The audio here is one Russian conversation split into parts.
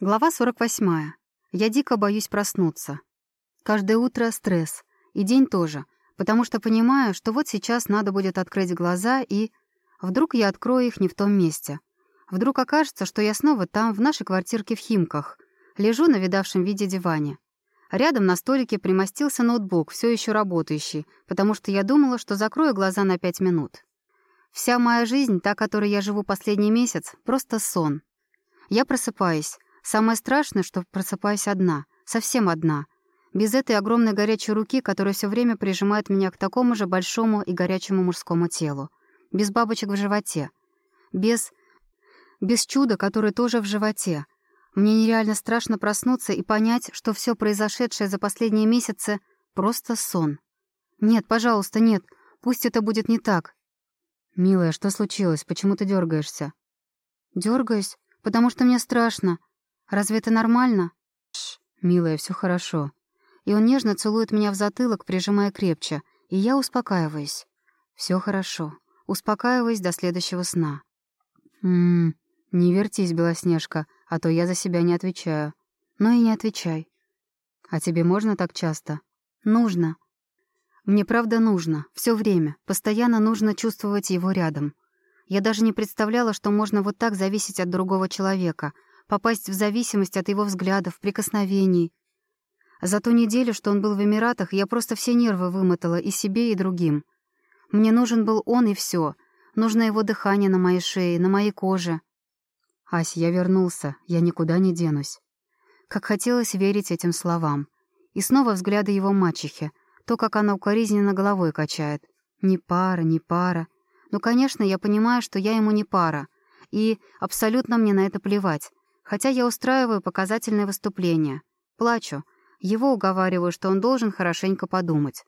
Глава 48. Я дико боюсь проснуться. Каждое утро стресс. И день тоже. Потому что понимаю, что вот сейчас надо будет открыть глаза и... Вдруг я открою их не в том месте. Вдруг окажется, что я снова там, в нашей квартирке в Химках. Лежу на видавшем виде диване. Рядом на столике примостился ноутбук, все еще работающий, потому что я думала, что закрою глаза на пять минут. Вся моя жизнь, та, которой я живу последний месяц, просто сон. Я просыпаюсь, Самое страшное, что просыпаюсь одна, совсем одна, без этой огромной горячей руки, которая все время прижимает меня к такому же большому и горячему мужскому телу, без бабочек в животе, без... без чуда, которое тоже в животе. Мне нереально страшно проснуться и понять, что все произошедшее за последние месяцы — просто сон. Нет, пожалуйста, нет, пусть это будет не так. «Милая, что случилось? Почему ты дергаешься? Дергаюсь, потому что мне страшно. Разве это нормально? Шш, милая, все хорошо. И он нежно целует меня в затылок, прижимая крепче, и я успокаиваюсь. Все хорошо. Успокаиваюсь до следующего сна. Ммм, не вертись, Белоснежка, а то я за себя не отвечаю. Ну и не отвечай. А тебе можно так часто? Нужно. Мне правда нужно. все время. Постоянно нужно чувствовать его рядом. Я даже не представляла, что можно вот так зависеть от другого человека, попасть в зависимость от его взглядов, прикосновений. За ту неделю, что он был в Эмиратах, я просто все нервы вымотала и себе, и другим. Мне нужен был он и все. Нужно его дыхание на моей шее, на моей коже. «Ась, я вернулся, я никуда не денусь». Как хотелось верить этим словам. И снова взгляды его мачехи, то, как она укоризненно головой качает. «Не пара, не пара». Ну, конечно, я понимаю, что я ему не пара. И абсолютно мне на это плевать. Хотя я устраиваю показательное выступление. Плачу. Его уговариваю, что он должен хорошенько подумать.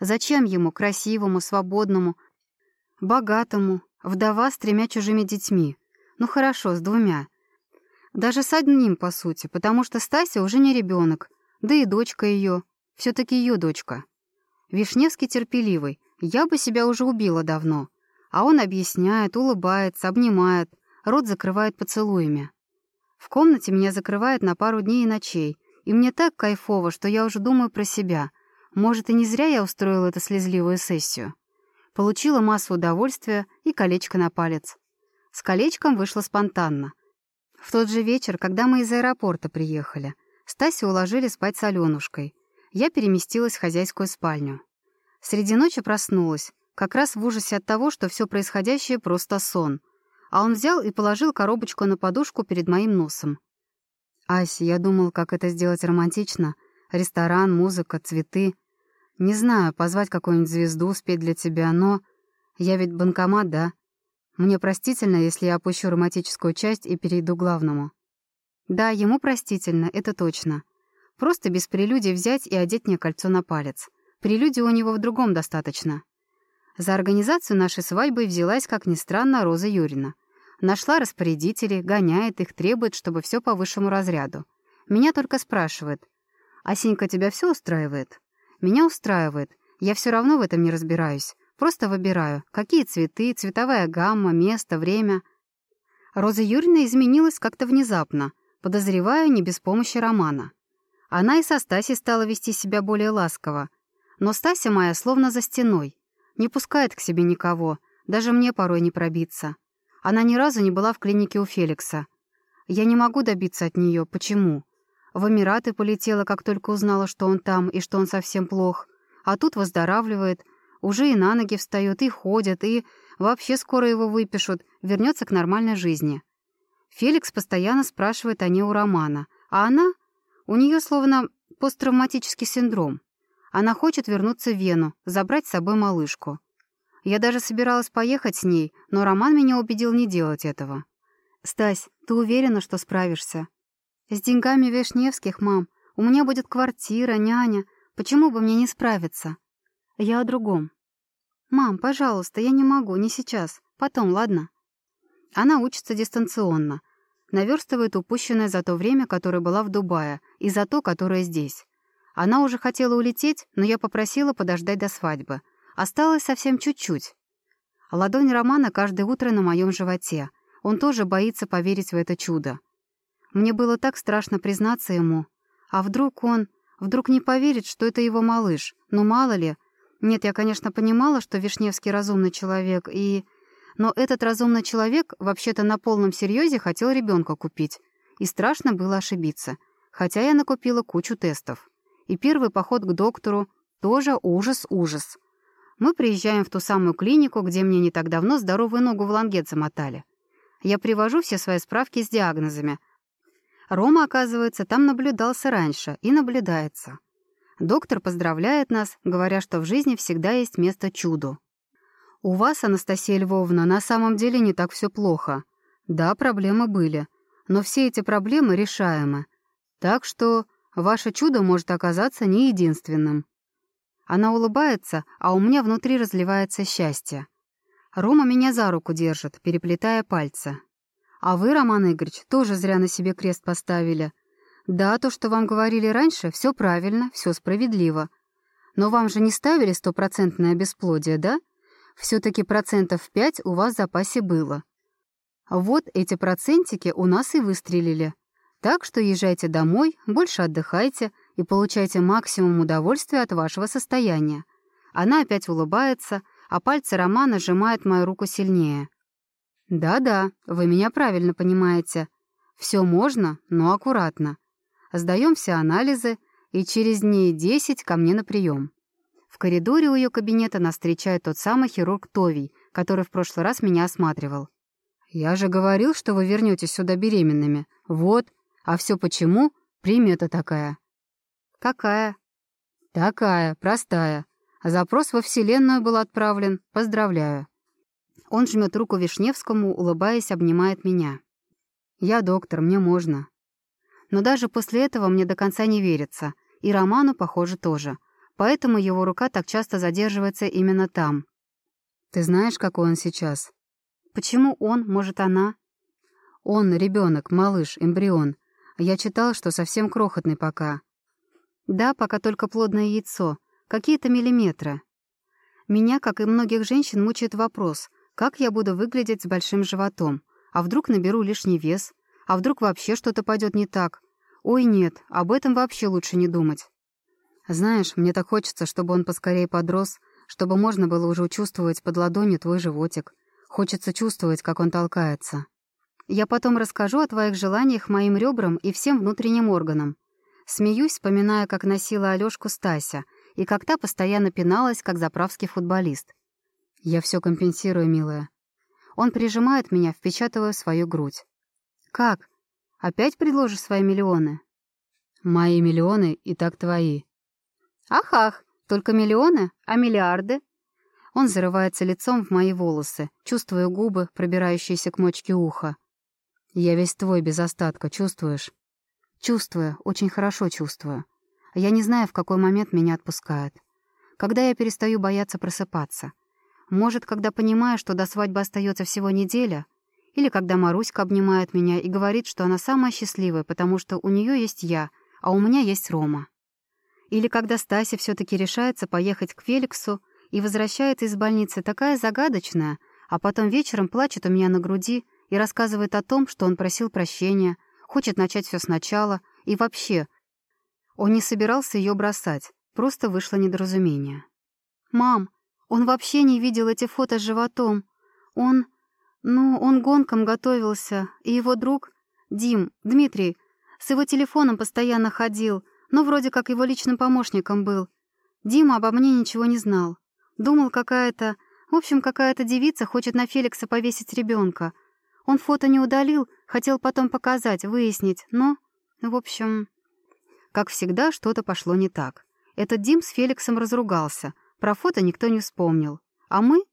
Зачем ему, красивому, свободному, богатому, вдова с тремя чужими детьми? Ну хорошо, с двумя. Даже с одним, по сути, потому что Стася уже не ребенок, да и дочка ее, все таки ее дочка. Вишневский терпеливый, я бы себя уже убила давно. А он объясняет, улыбается, обнимает, рот закрывает поцелуями. В комнате меня закрывает на пару дней и ночей, и мне так кайфово, что я уже думаю про себя. Может, и не зря я устроила эту слезливую сессию. Получила массу удовольствия и колечко на палец. С колечком вышло спонтанно. В тот же вечер, когда мы из аэропорта приехали, Стасю уложили спать с Алёнушкой. Я переместилась в хозяйскую спальню. Среди ночи проснулась, как раз в ужасе от того, что все происходящее просто сон — а он взял и положил коробочку на подушку перед моим носом. «Ась, я думал, как это сделать романтично. Ресторан, музыка, цветы. Не знаю, позвать какую-нибудь звезду, спеть для тебя, но... Я ведь банкомат, да? Мне простительно, если я опущу романтическую часть и перейду к главному». «Да, ему простительно, это точно. Просто без прелюдий взять и одеть мне кольцо на палец. Прелюдии у него в другом достаточно. За организацию нашей свадьбы взялась, как ни странно, Роза Юрина. Нашла распорядителей, гоняет их, требует, чтобы все по высшему разряду. Меня только спрашивает. «Асенька, тебя все устраивает?» «Меня устраивает. Я все равно в этом не разбираюсь. Просто выбираю, какие цветы, цветовая гамма, место, время». Роза Юрьевна изменилась как-то внезапно, подозреваю, не без помощи Романа. Она и со Стасей стала вести себя более ласково. Но Стася моя словно за стеной. Не пускает к себе никого, даже мне порой не пробиться. Она ни разу не была в клинике у Феликса. Я не могу добиться от нее. Почему? В Эмираты полетела, как только узнала, что он там и что он совсем плох. А тут выздоравливает, уже и на ноги встает, и ходит, и вообще скоро его выпишут, вернется к нормальной жизни. Феликс постоянно спрашивает о ней у Романа, а она... У нее словно посттравматический синдром. Она хочет вернуться в Вену, забрать с собой малышку. Я даже собиралась поехать с ней, но Роман меня убедил не делать этого. «Стась, ты уверена, что справишься?» «С деньгами Вишневских, мам. У меня будет квартира, няня. Почему бы мне не справиться?» «Я о другом». «Мам, пожалуйста, я не могу, не сейчас. Потом, ладно?» Она учится дистанционно. Наверстывает упущенное за то время, которое была в Дубае, и за то, которое здесь. Она уже хотела улететь, но я попросила подождать до свадьбы. Осталось совсем чуть-чуть. Ладонь Романа каждое утро на моем животе. Он тоже боится поверить в это чудо. Мне было так страшно признаться ему. А вдруг он... Вдруг не поверит, что это его малыш? Ну, мало ли. Нет, я, конечно, понимала, что Вишневский разумный человек, и... Но этот разумный человек вообще-то на полном серьезе хотел ребенка купить. И страшно было ошибиться. Хотя я накупила кучу тестов. И первый поход к доктору тоже ужас-ужас. Мы приезжаем в ту самую клинику, где мне не так давно здоровую ногу в лангет замотали. Я привожу все свои справки с диагнозами. Рома, оказывается, там наблюдался раньше и наблюдается. Доктор поздравляет нас, говоря, что в жизни всегда есть место чуду. «У вас, Анастасия Львовна, на самом деле не так все плохо. Да, проблемы были, но все эти проблемы решаемы. Так что ваше чудо может оказаться не единственным». Она улыбается, а у меня внутри разливается счастье. Рома меня за руку держит, переплетая пальцы. А вы, Роман Игоревич, тоже зря на себе крест поставили. Да, то, что вам говорили раньше, все правильно, все справедливо. Но вам же не ставили стопроцентное бесплодие, да? все таки процентов пять у вас в запасе было. Вот эти процентики у нас и выстрелили. Так что езжайте домой, больше отдыхайте и получайте максимум удовольствия от вашего состояния. Она опять улыбается, а пальцы Романа сжимают мою руку сильнее. «Да-да, вы меня правильно понимаете. Все можно, но аккуратно. Сдаем все анализы, и через дней десять ко мне на прием. В коридоре у ее кабинета нас встречает тот самый хирург Товий, который в прошлый раз меня осматривал. «Я же говорил, что вы вернетесь сюда беременными. Вот. А все почему? Примета такая». «Какая?» «Такая, простая. Запрос во Вселенную был отправлен. Поздравляю». Он жмет руку Вишневскому, улыбаясь, обнимает меня. «Я доктор, мне можно». Но даже после этого мне до конца не верится. И Роману, похоже, тоже. Поэтому его рука так часто задерживается именно там. «Ты знаешь, какой он сейчас?» «Почему он, может, она?» «Он ребенок, малыш, эмбрион. Я читал, что совсем крохотный пока». «Да, пока только плодное яйцо. Какие-то миллиметры». Меня, как и многих женщин, мучает вопрос, как я буду выглядеть с большим животом? А вдруг наберу лишний вес? А вдруг вообще что-то пойдет не так? Ой, нет, об этом вообще лучше не думать. Знаешь, мне так хочется, чтобы он поскорее подрос, чтобы можно было уже чувствовать под ладонью твой животик. Хочется чувствовать, как он толкается. Я потом расскажу о твоих желаниях моим ребрам и всем внутренним органам. Смеюсь, вспоминая, как носила Алёшку Стася, и как та постоянно пиналась, как заправский футболист. Я все компенсирую, милая. Он прижимает меня, впечатывая свою грудь. Как? Опять предложишь свои миллионы? Мои миллионы и так твои. Ах-ах, только миллионы, а миллиарды? Он зарывается лицом в мои волосы, чувствуя губы, пробирающиеся к мочке уха. Я весь твой без остатка, чувствуешь? Чувствую, очень хорошо чувствую. Я не знаю, в какой момент меня отпускают. Когда я перестаю бояться просыпаться. Может, когда понимаю, что до свадьбы остается всего неделя, или когда Маруська обнимает меня и говорит, что она самая счастливая, потому что у нее есть я, а у меня есть Рома. Или когда Стася все таки решается поехать к Феликсу и возвращает из больницы такая загадочная, а потом вечером плачет у меня на груди и рассказывает о том, что он просил прощения, хочет начать все сначала, и вообще, он не собирался ее бросать, просто вышло недоразумение. «Мам, он вообще не видел эти фото с животом. Он... Ну, он гонкам готовился, и его друг... Дим, Дмитрий, с его телефоном постоянно ходил, но вроде как его личным помощником был. Дима обо мне ничего не знал. Думал, какая-то... В общем, какая-то девица хочет на Феликса повесить ребенка. Он фото не удалил, хотел потом показать, выяснить, но... В общем... Как всегда, что-то пошло не так. Этот Дим с Феликсом разругался — про фото никто не вспомнил. А мы?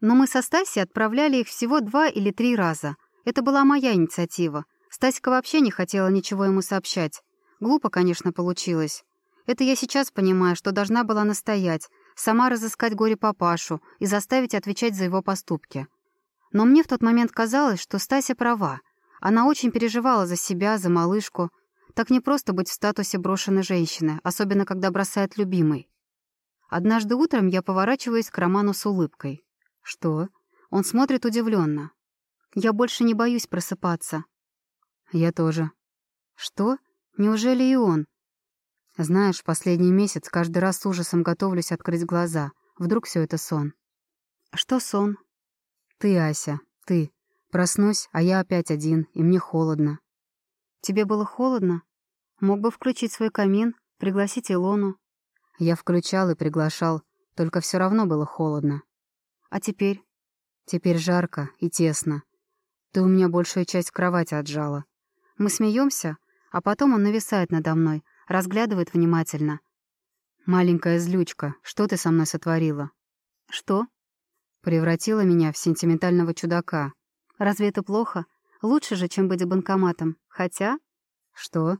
Но мы со Стасей отправляли их всего два или три раза. Это была моя инициатива. Стаська вообще не хотела ничего ему сообщать. Глупо, конечно, получилось. Это я сейчас понимаю, что должна была настоять, сама разыскать горе-папашу и заставить отвечать за его поступки. Но мне в тот момент казалось, что Стася права. Она очень переживала за себя, за малышку. Так не просто быть в статусе брошенной женщины, особенно когда бросает любимый. Однажды утром я поворачиваюсь к Роману с улыбкой. «Что?» Он смотрит удивленно. «Я больше не боюсь просыпаться». Я тоже. Что? Неужели и он? Знаешь, последний месяц каждый раз с ужасом готовлюсь открыть глаза. Вдруг все это сон. Что сон? Ты, Ася, ты. Проснусь, а я опять один, и мне холодно. Тебе было холодно? Мог бы включить свой камин, пригласить Илону. Я включал и приглашал, только все равно было холодно. А теперь? Теперь жарко и тесно. Ты у меня большую часть кровати отжала. Мы смеемся, а потом он нависает надо мной, разглядывает внимательно. «Маленькая злючка, что ты со мной сотворила?» «Что?» «Превратила меня в сентиментального чудака». «Разве это плохо? Лучше же, чем быть банкоматом. Хотя...» «Что?»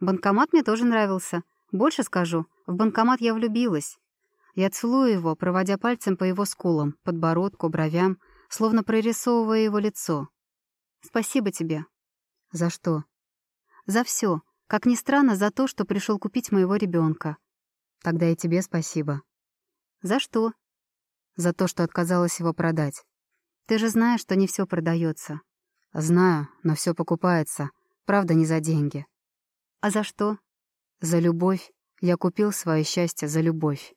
«Банкомат мне тоже нравился. Больше скажу, в банкомат я влюбилась. Я целую его, проводя пальцем по его скулам, подбородку, бровям, словно прорисовывая его лицо. Спасибо тебе. За что? За все. Как ни странно, за то, что пришел купить моего ребенка. Тогда и тебе спасибо. За что? За то, что отказалась его продать. Ты же знаешь, что не все продается. Знаю, но все покупается. Правда, не за деньги. А за что? За любовь. Я купил свое счастье за любовь.